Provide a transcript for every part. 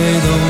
credo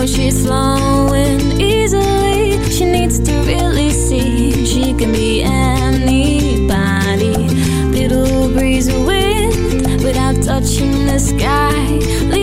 though she's flowing easily, she needs to really see she can be anybody. Little breeze of wind without touching the sky.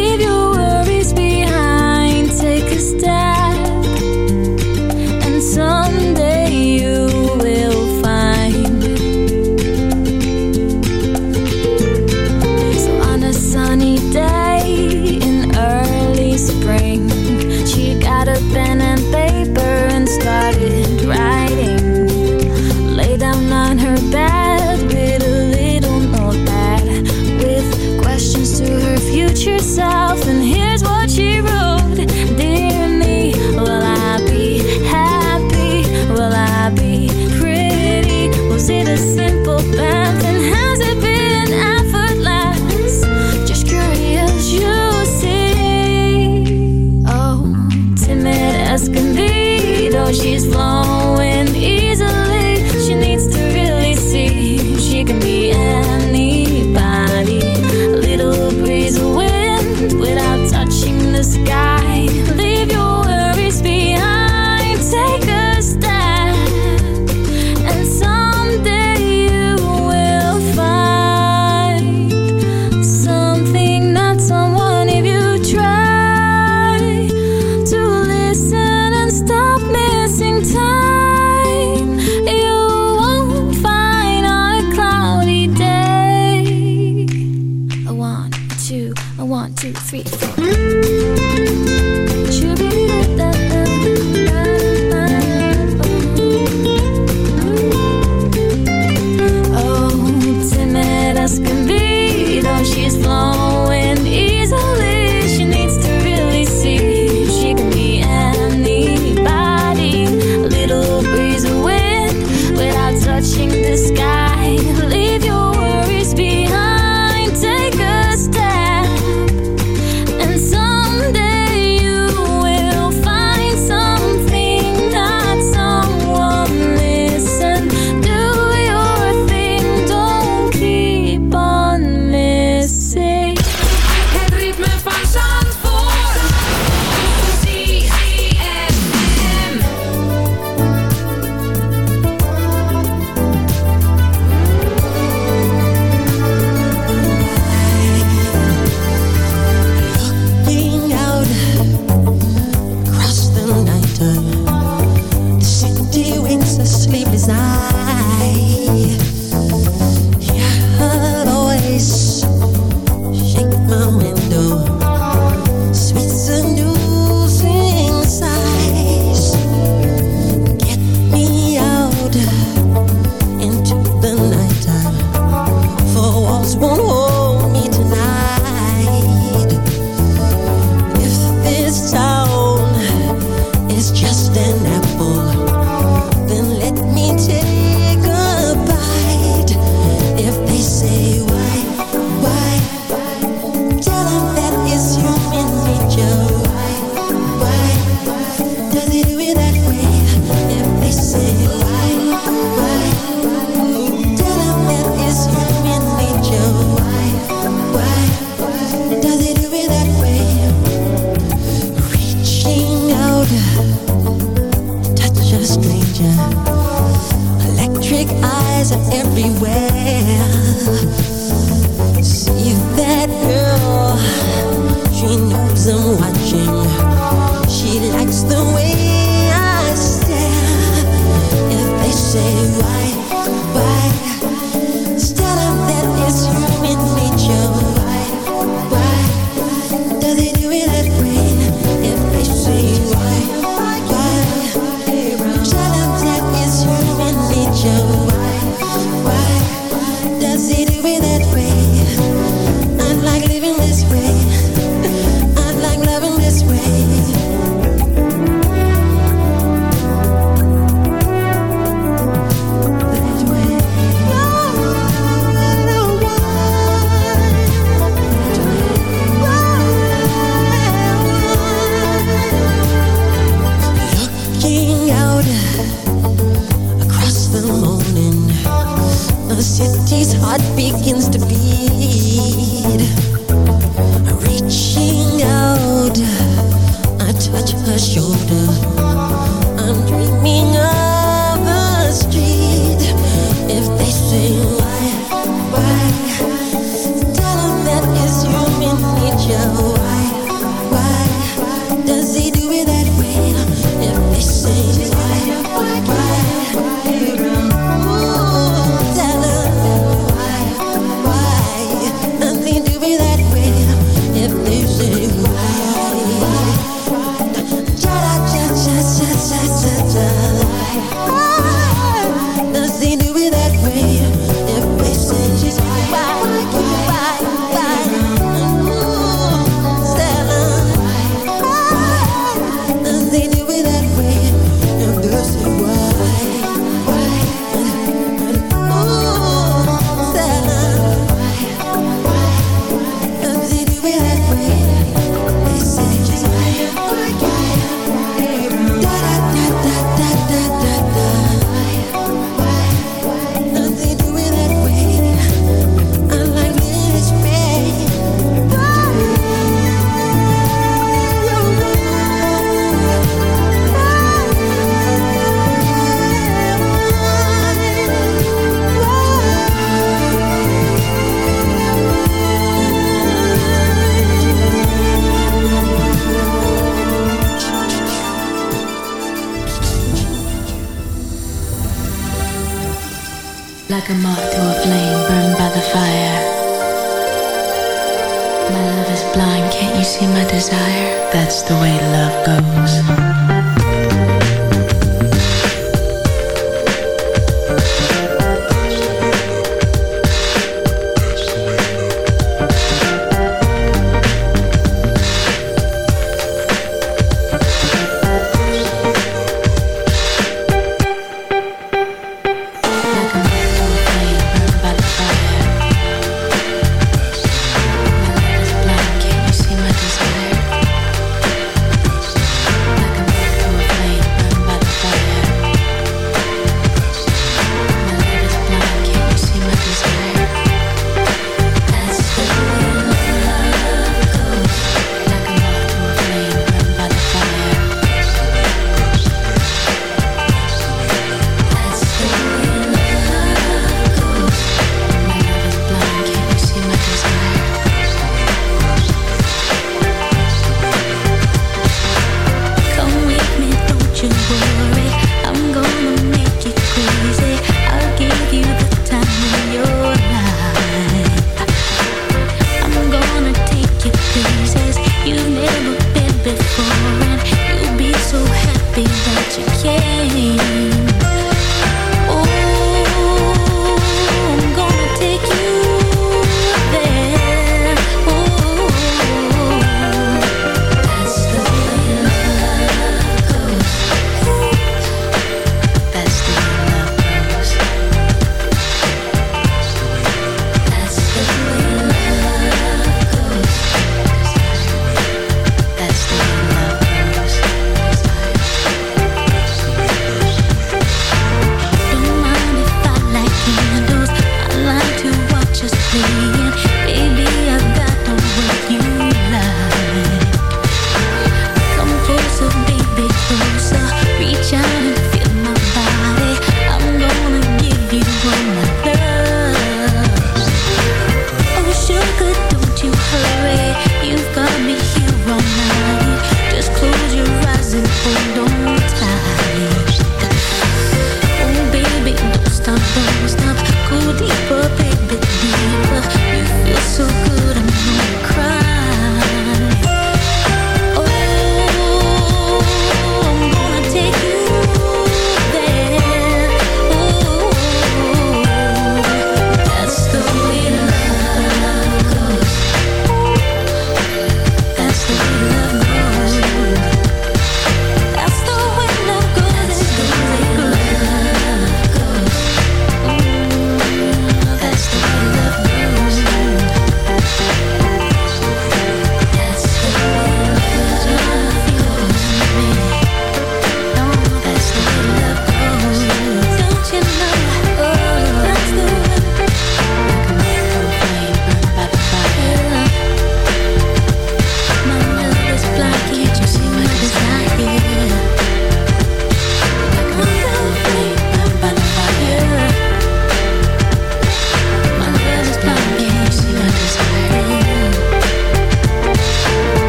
once won't hold.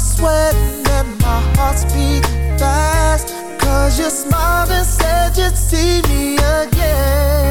sweating and my heart's beating fast. Cause you smiled and said you'd see me again.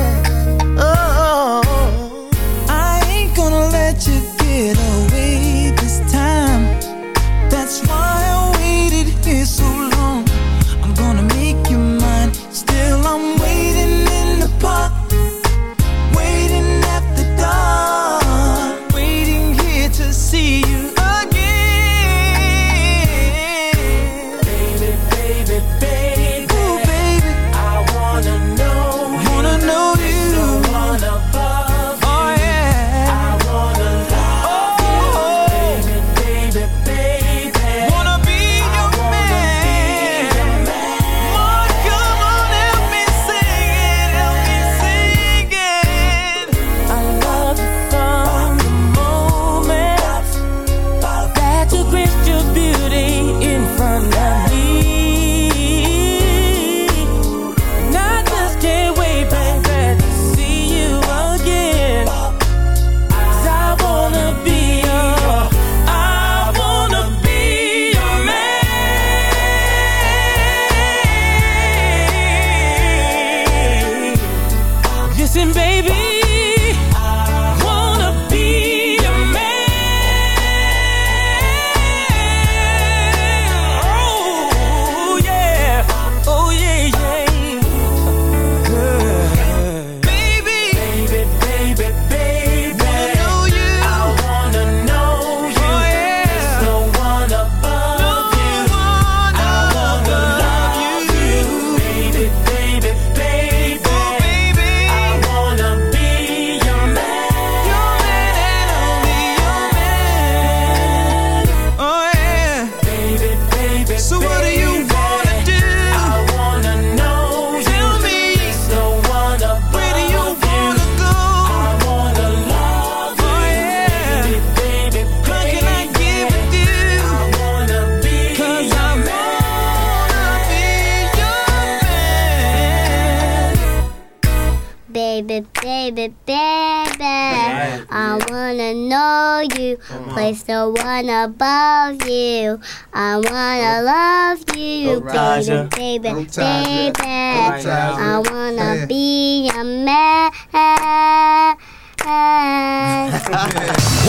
Praise the one above you. I wanna love you, baby, baby, baby. I wanna be a man.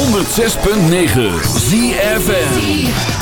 106.9 ZFN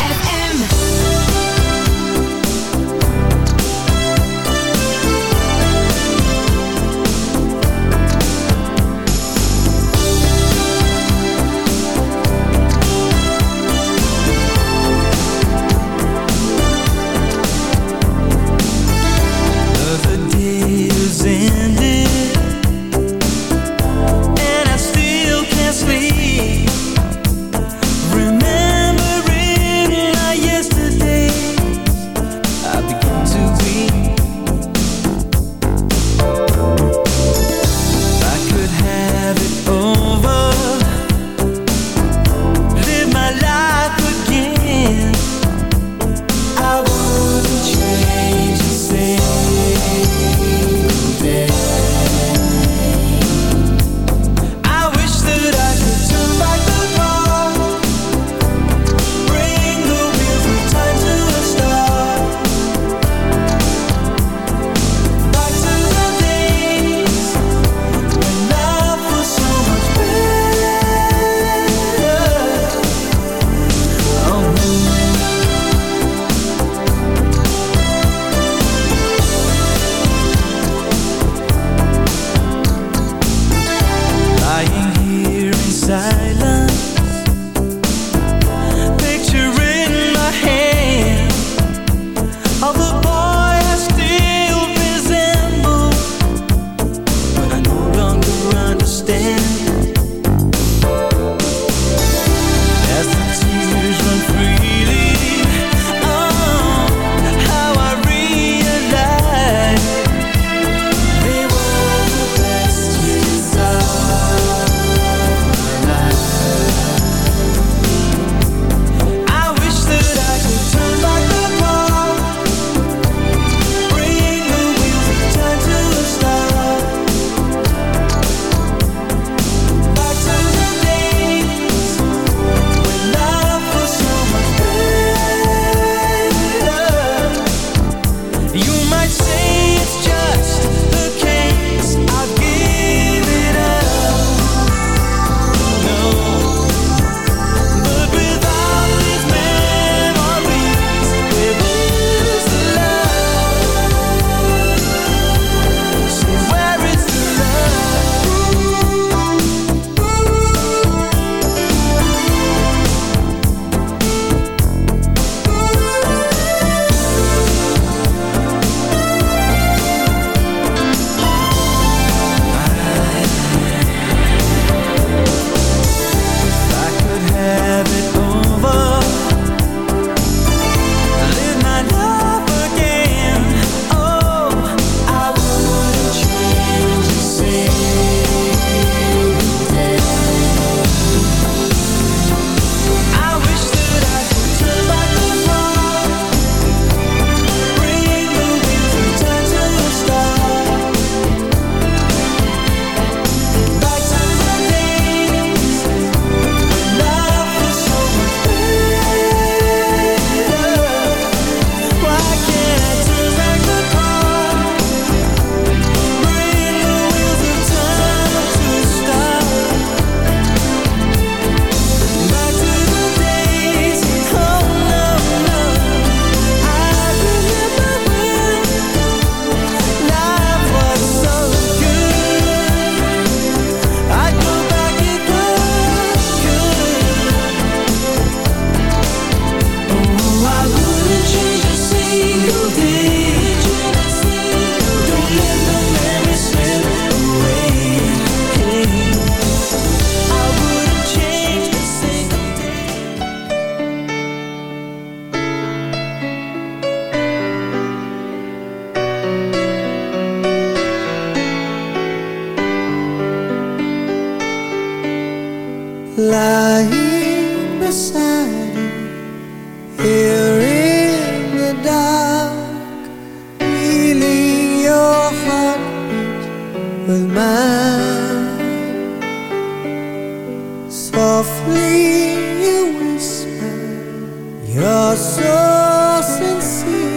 You're so sincere.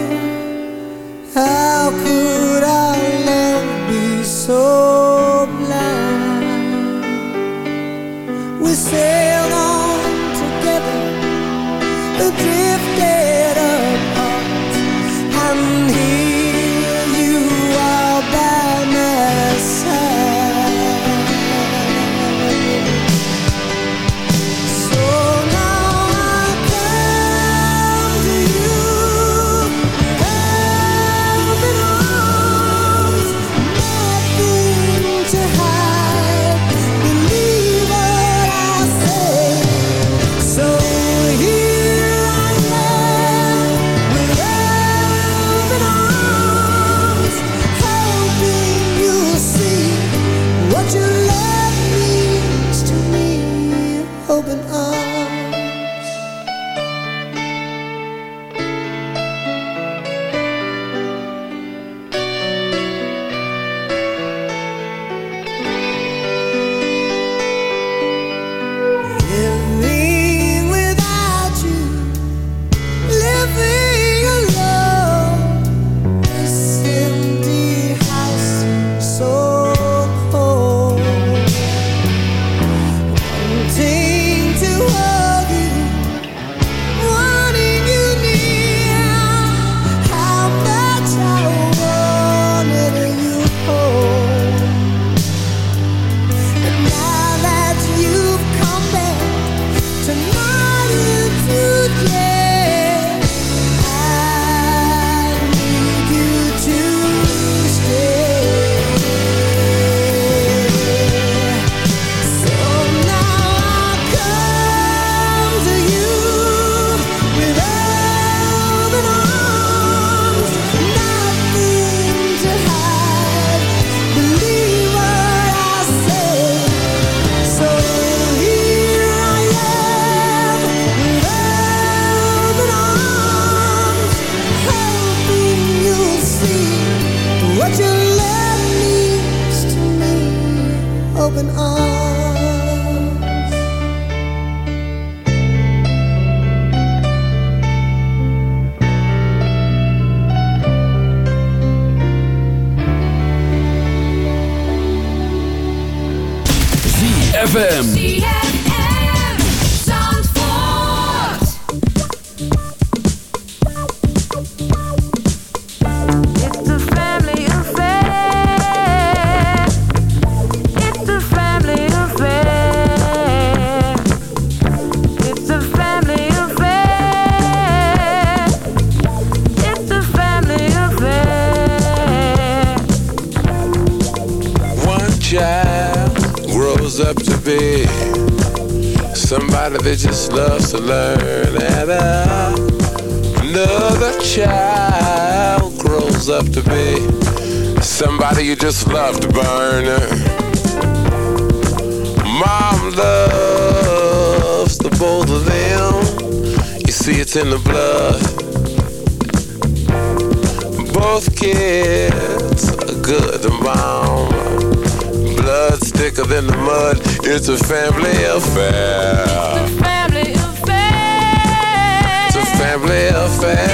fast.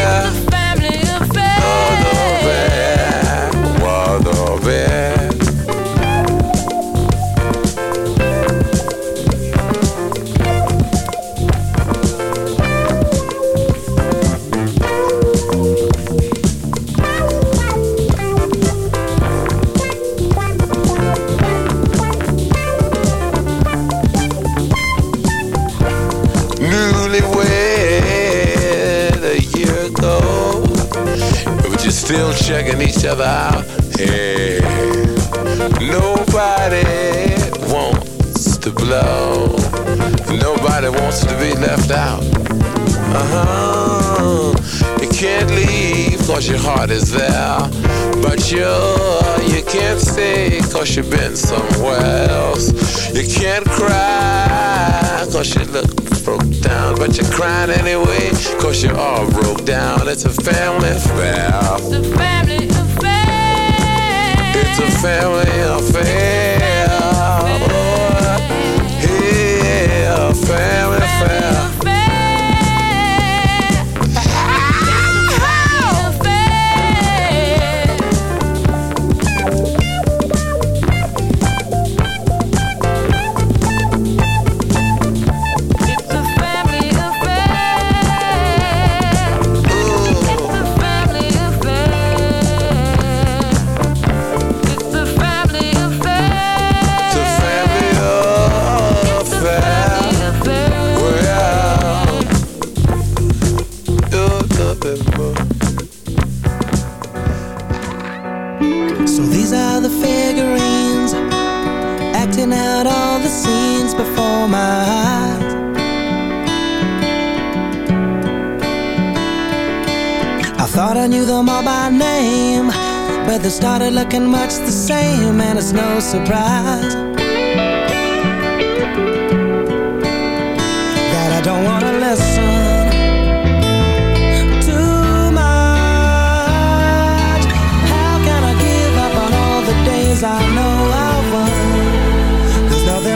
crying anyway. Cause you all broke down. It's a family affair. It's a family affair. It's a family affair. The scenes before my eyes. I thought I knew them all by name, but they started looking much the same, and it's no surprise that I don't wanna listen I give up on all the days I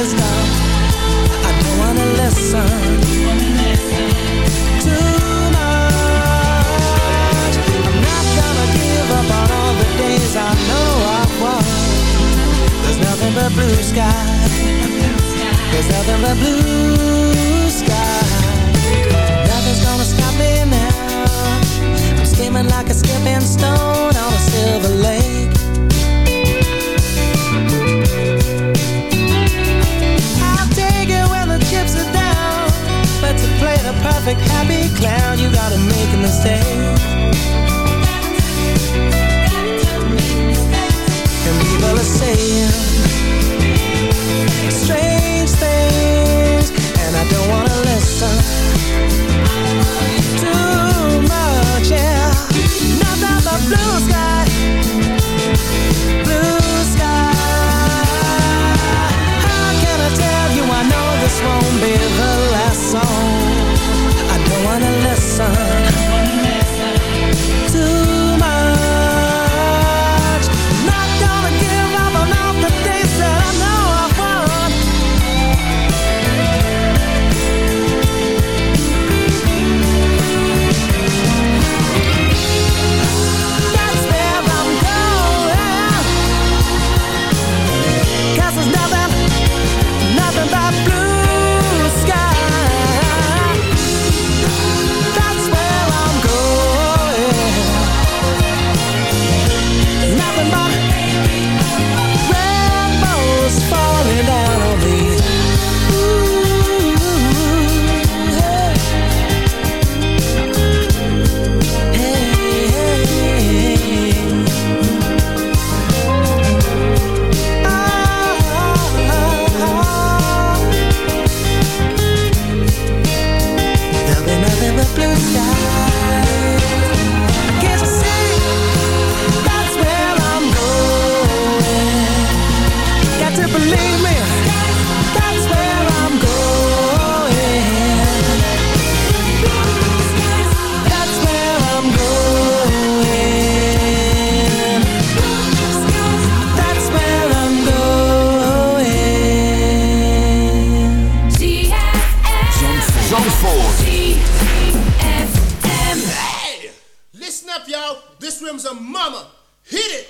is dumb. I don't wanna listen too much. I'm not gonna give up on all the days I know I've won. There's nothing but blue sky. There's nothing but blue sky. Nothing's gonna stop me now. I'm skimming like a skipping stone on a silver lake. Play the perfect happy clown, you gotta make a mistake. And people are saying comes a mama, hit it.